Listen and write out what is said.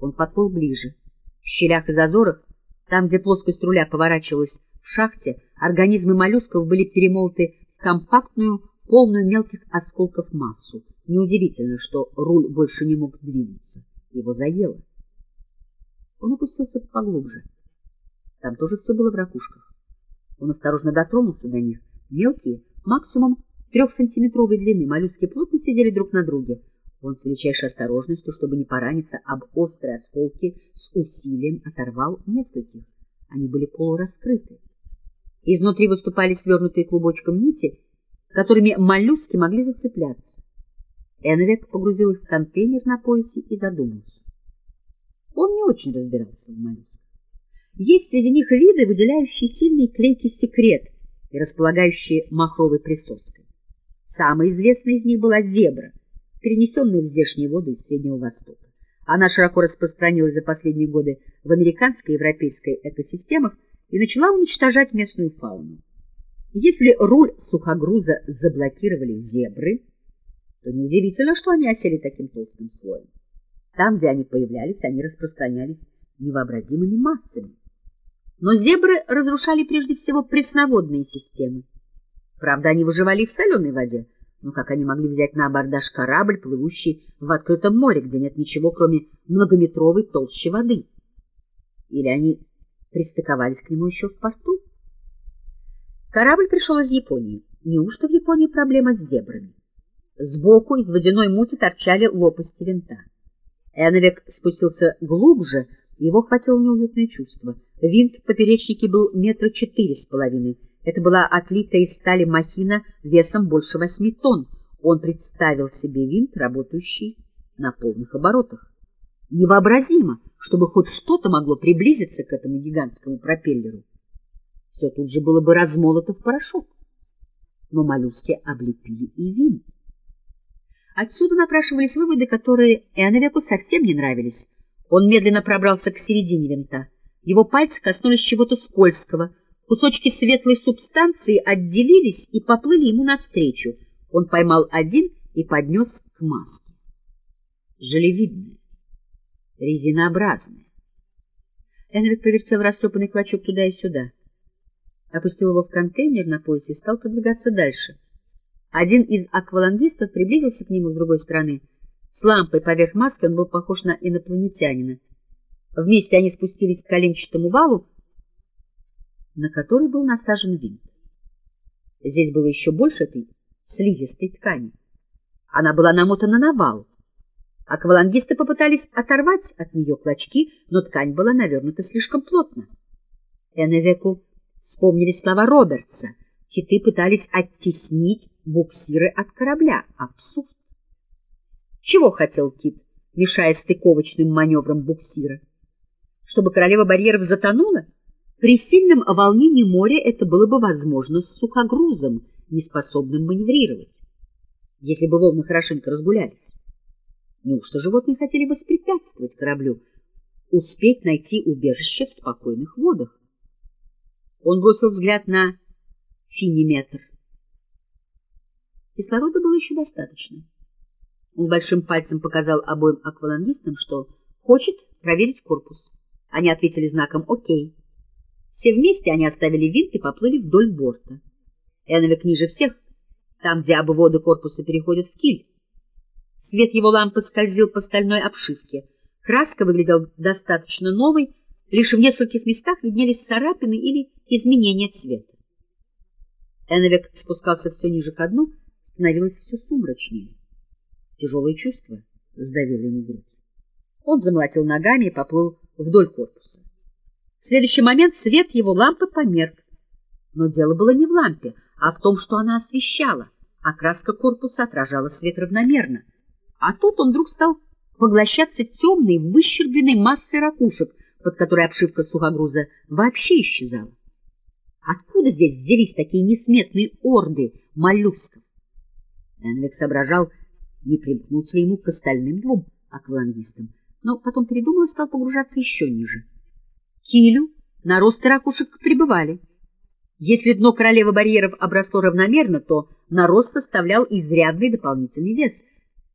Он подплыл ближе. В щелях и зазорах, там, где плоскость руля поворачивалась в шахте, организмы моллюсков были перемолоты в компактную, полную мелких осколков массу. Неудивительно, что руль больше не мог двигаться. Его заело. Он опустился поглубже. Там тоже все было в ракушках. Он осторожно дотронулся до них. Мелкие, максимум трехсантиметровой длины, моллюски плотно сидели друг на друге. Он с величайшей осторожностью, чтобы не пораниться об острые осколки, с усилием оторвал нескольких. Они были полураскрыты. Изнутри выступали свернутые клубочком нити, которыми моллюски могли зацепляться. Энвек погрузил их в контейнер на поясе и задумался. Он не очень разбирался в моллюсках. Есть среди них виды, выделяющие сильный клейкий секрет и располагающие махровой присоской. Самой известной из них была зебра, перенесенная в здешние воды из Среднего Востока. Она широко распространилась за последние годы в американской и европейской экосистемах и начала уничтожать местную фауну. Если руль сухогруза заблокировали зебры, то неудивительно, что они осели таким толстым слоем. Там, где они появлялись, они распространялись невообразимыми массами. Но зебры разрушали прежде всего пресноводные системы. Правда, они выживали в соленой воде, но как они могли взять на абордаж корабль, плывущий в открытом море, где нет ничего, кроме многометровой толщи воды? Или они пристыковались к нему еще в порту? Корабль пришел из Японии. Неужто в Японии проблема с зебрами? Сбоку из водяной мути торчали лопасти винта. Энвик спустился глубже, его хватило неуютное чувство. Винт в поперечнике был метра четыре с половиной. Это была отлитая из стали махина весом больше восьми тонн. Он представил себе винт, работающий на полных оборотах. Невообразимо, чтобы хоть что-то могло приблизиться к этому гигантскому пропеллеру. Все тут же было бы размолото в порошок. Но моллюски облепили и винт. Отсюда напрашивались выводы, которые Эннвеку совсем не нравились. Он медленно пробрался к середине винта. Его пальцы коснулись чего-то скользкого. Кусочки светлой субстанции отделились и поплыли ему навстречу. Он поймал один и поднес к маске. Желевидная, резинообразная. Энвик повертел растрепанный клочок туда и сюда. Опустил его в контейнер на поясе и стал продвигаться дальше — один из аквалангистов приблизился к нему с другой стороны. С лампой поверх маски он был похож на инопланетянина. Вместе они спустились к коленчатому валу, на который был насажен винт. Здесь было еще больше этой слизистой ткани. Она была намотана на вал. Аквалангисты попытались оторвать от нее клочки, но ткань была навернута слишком плотно. Эннвеку вспомнили слова Робертса — Киты пытались оттеснить буксиры от корабля. Абсурд! Чего хотел кит, мешая стыковочным маневрам буксира? Чтобы королева барьеров затонула? При сильном волнении моря это было бы возможно с сухогрузом, неспособным маневрировать, если бы волны хорошенько разгулялись. Неужто животные хотели воспрепятствовать кораблю, успеть найти убежище в спокойных водах? Он бросил взгляд на финиметр. Кислорода было еще достаточно. Он большим пальцем показал обоим аквалангистам, что хочет проверить корпус. Они ответили знаком «Окей». Все вместе они оставили винт и поплыли вдоль борта. Эннвик ниже всех, там, где обводы корпуса переходят в киль. Свет его лампы скользил по стальной обшивке. Краска выглядела достаточно новой, лишь в нескольких местах виднелись царапины или изменения цвета. Эннвик спускался все ниже ко дну, становилось все сумрачнее. Тяжелое чувство сдавило ему грудь. Он замолотил ногами и поплыл вдоль корпуса. В следующий момент свет его лампы померк. Но дело было не в лампе, а в том, что она освещала. Окраска корпуса отражала свет равномерно. А тут он вдруг стал поглощаться темной, выщербленной массой ракушек, под которой обшивка сухогруза вообще исчезала. Откуда здесь взялись такие несметные орды моллюсков? Энвик соображал, не примкнуться ли ему к остальным двум аквалангистам, но потом передумал и стал погружаться еще ниже. Килю наросты ракушек прибывали. Если дно королевы барьеров обросло равномерно, то нарост составлял изрядный дополнительный вес —